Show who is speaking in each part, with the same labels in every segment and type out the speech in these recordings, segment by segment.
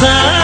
Speaker 1: Haji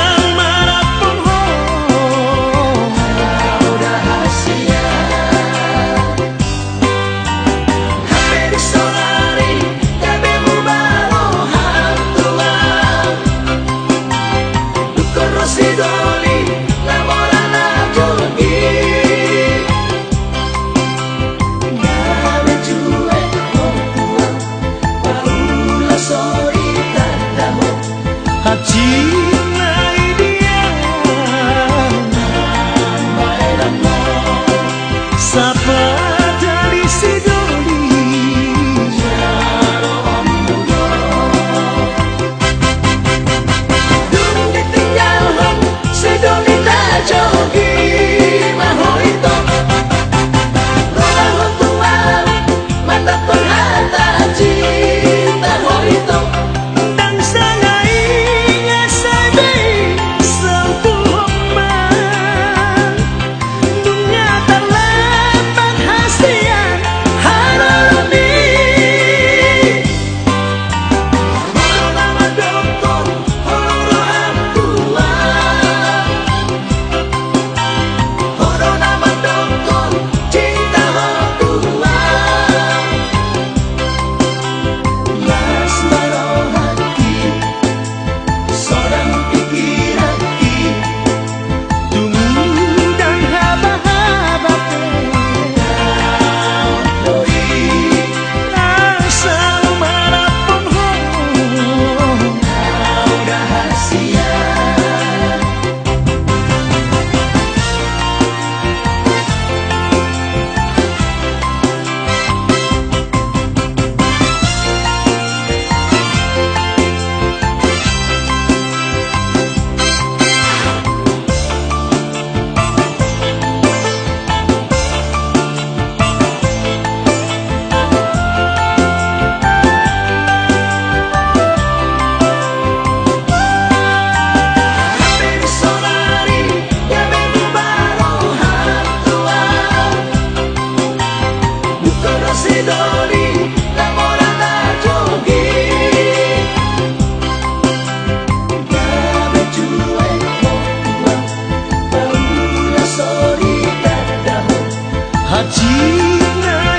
Speaker 1: You.